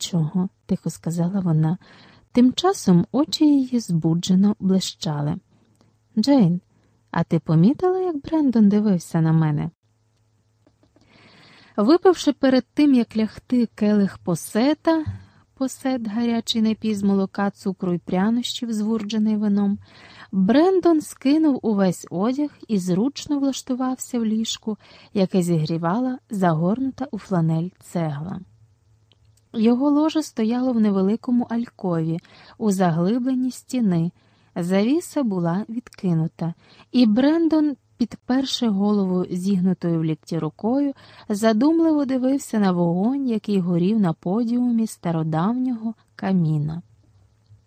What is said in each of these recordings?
нічого, тихо сказала вона. Тим часом очі її збуджено блищали. Джейн, а ти помітила, як Брендон дивився на мене? Випивши перед тим, як лягти келих посета, посет гарячий напій з молока, цукру і прянощів, звурджений вином, Брендон скинув увесь одяг і зручно влаштувався в ліжку, яке зігрівала загорнута у фланель цегла. Його ложе стояло в невеликому алькові, у заглибленні стіни. Завіса була відкинута, і Брендон, підперши голову зігнутою в лікті рукою, задумливо дивився на вогонь, який горів на подіумі стародавнього каміна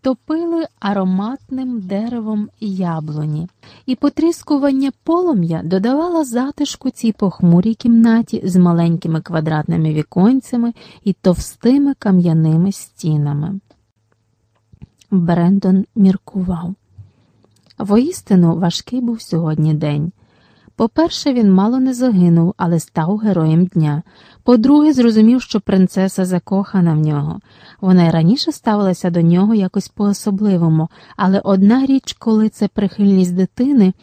топили ароматним деревом яблуні, і потріскування полум'я додавало затишку цій похмурій кімнаті з маленькими квадратними віконцями і товстими кам'яними стінами. Брендон міркував. Воістину важкий був сьогодні день. По-перше, він мало не загинув, але став героєм дня. По-друге, зрозумів, що принцеса закохана в нього. Вона й раніше ставилася до нього якось по-особливому, але одна річ, коли це прихильність дитини,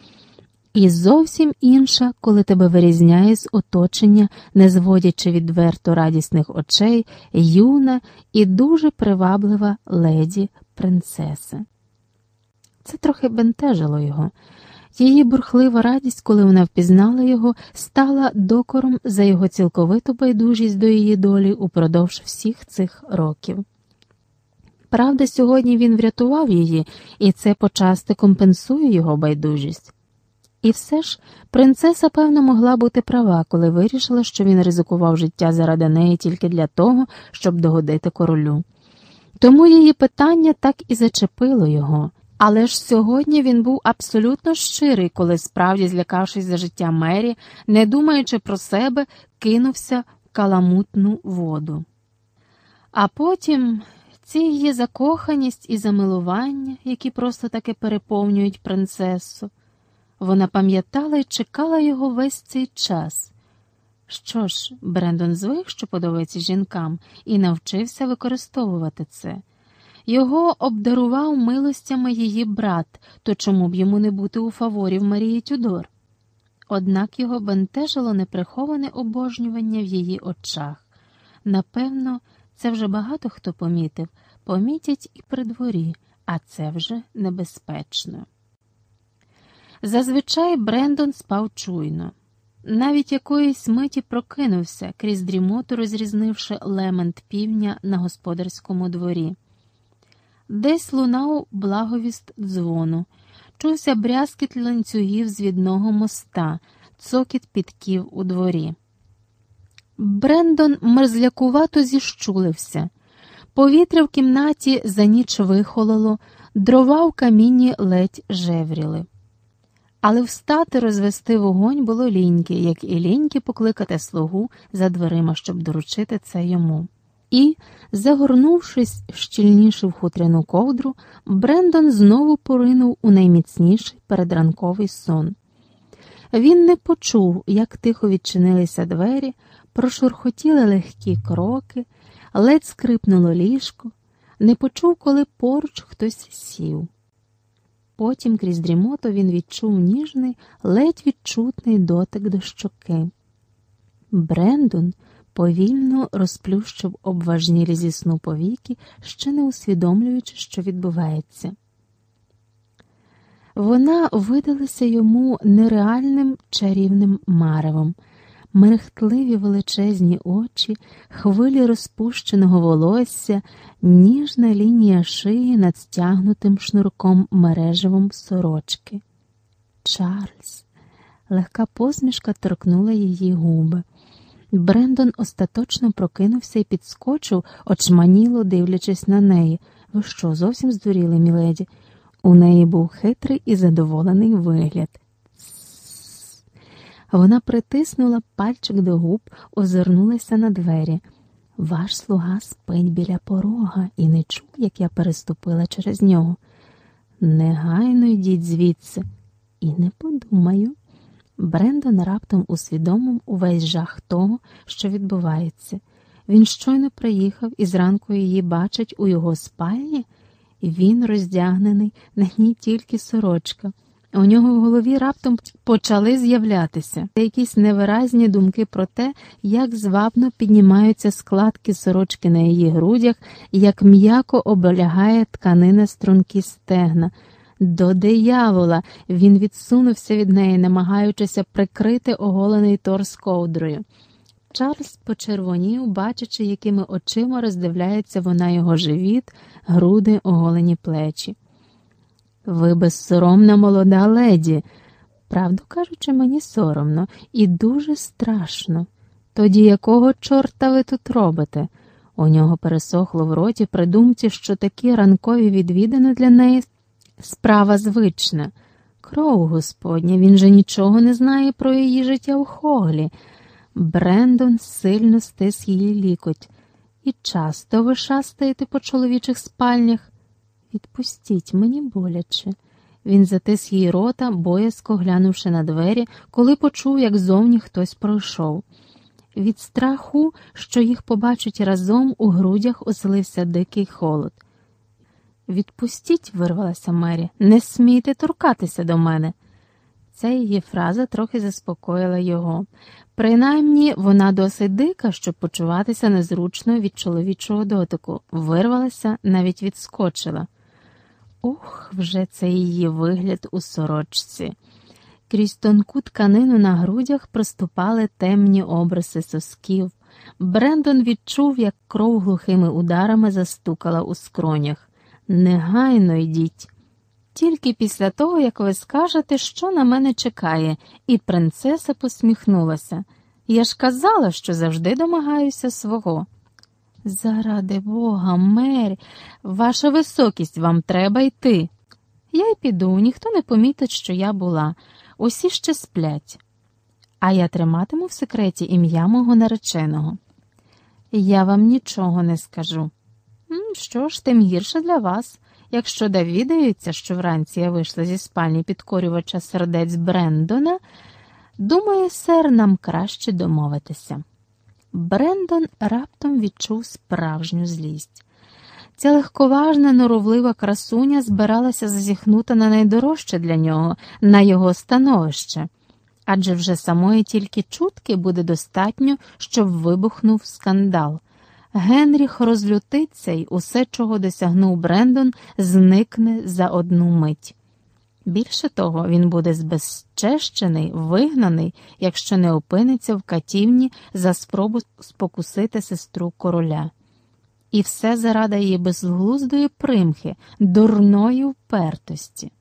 і зовсім інша, коли тебе вирізняє з оточення, не зводячи відверто радісних очей, юна і дуже приваблива леді принцеси. Це трохи бентежило його. Її бурхлива радість, коли вона впізнала його, стала докором за його цілковиту байдужість до її долі упродовж всіх цих років. Правда, сьогодні він врятував її, і це почасти компенсує його байдужість. І все ж принцеса, певно, могла бути права, коли вирішила, що він ризикував життя заради неї тільки для того, щоб догодити королю. Тому її питання так і зачепило його. Але ж сьогодні він був абсолютно щирий, коли, справді, злякавшись за життя Мері, не думаючи про себе, кинувся в каламутну воду. А потім ці її закоханість і замилування, які просто таки переповнюють принцесу, вона пам'ятала і чекала його весь цей час. Що ж, Брендон звик, що подобається жінкам, і навчився використовувати це. Його обдарував милостями її брат, то чому б йому не бути у фаворів Марії Тюдор? Однак його бентежило неприховане обожнювання в її очах. Напевно, це вже багато хто помітив, помітять і при дворі, а це вже небезпечно. Зазвичай Брендон спав чуйно. Навіть якоїсь миті прокинувся, крізь дрімоту розрізнивши лемент півня на господарському дворі. Десь лунав благовіст дзвону, чувся брязкіт ланцюгів з відного моста, цокіт підків у дворі. Брендон мерзлякувато зіщулився. Повітря в кімнаті за ніч вихололо, дрова в камінні ледь жевріли. Але встати розвести вогонь було ліньки, як і ліньки покликати слугу за дверима, щоб доручити це йому і, загорнувшись щільніше в хутряну ковдру, Брендон знову поринув у найміцніший передранковий сон. Він не почув, як тихо відчинилися двері, прошурхотіли легкі кроки, ледь скрипнуло ліжко, не почув, коли поруч хтось сів. Потім крізь дрімоту він відчув ніжний, ледь відчутний дотик до щоки. Брендон повільно розплющив обважнілі зі сну повіки, ще не усвідомлюючи, що відбувається. Вона видалася йому нереальним чарівним маревом, мерехтливі величезні очі, хвилі розпущеного волосся, ніжна лінія шиї над стягнутим шнурком мережевом сорочки. Чарльз, легка посмішка торкнула її губи. Брендон остаточно прокинувся і підскочив, очманіло дивлячись на неї. Ви що, зовсім здуріли, міледі? У неї був хитрий і задоволений вигляд. Вона притиснула пальчик до губ, озирнулася на двері. Ваш слуга спить біля порога і не чув, як я переступила через нього. Негайно йдіть звідси, і не подумаю. Брендон раптом усвідомив увесь жах того, що відбувається. Він щойно приїхав і зранку її бачить у його спальні, і він роздягнений, на ній тільки сорочка. У нього в голові раптом почали з'являтися якісь невиразні думки про те, як звабно піднімаються складки сорочки на її грудях, як м'яко облягає тканина струнки стегна. До диявола він відсунувся від неї, намагаючися прикрити оголений торс ковдрою. Чарльз почервонів, бачачи, якими очима роздивляється вона його живіт, груди, оголені плечі. Ви безсоромна молода леді. Правду кажучи, мені соромно і дуже страшно. Тоді якого чорта ви тут робите? У нього пересохло в роті при думці, що такі ранкові відвідини для неї справа звична. Кров Господня, він же нічого не знає про її життя у Хоглі. Брендон сильно стис її лікоть. І часто ви шастаєте по чоловічих спальнях. Відпустіть, мені боляче. Він затис її рота, боязко глянувши на двері, коли почув, як зовні хтось пройшов. Від страху, що їх побачать разом, у грудях оселився дикий холод. Відпустіть, вирвалася Мері, не смійте торкатися до мене. Ця її фраза трохи заспокоїла його. Принаймні вона досить дика, щоб почуватися незручно від чоловічого дотику, вирвалася, навіть відскочила. Ух, вже це її вигляд у сорочці. Крізь тонку тканину на грудях проступали темні обриси сосків. Брендон відчув, як кров глухими ударами застукала у скронях. Негайно йдіть. Тільки після того, як ви скажете, що на мене чекає, і принцеса посміхнулася. Я ж казала, що завжди домагаюся свого. Заради бога, Мері, ваша високість, вам треба йти. Я й піду, ніхто не помітить, що я була, усі ще сплять. А я триматиму в секреті ім'я мого нареченого. Я вам нічого не скажу. Що ж, тим гірше для вас, якщо довідається, що вранці я вийшла зі спальні підкорювача сердець Брендона, думаю, сер, нам краще домовитися. Брендон раптом відчув справжню злість. Ця легковажна, норовлива красуня збиралася зазіхнути на найдорожче для нього, на його становище, адже вже самої тільки чутки буде достатньо, щоб вибухнув скандал. Генріх розлютиться й усе, чого досягнув Брендон, зникне за одну мить. Більше того, він буде збезчещений, вигнаний, якщо не опиниться в катівні за спробу спокусити сестру короля. І все заради її безглуздої примхи, дурної впертості.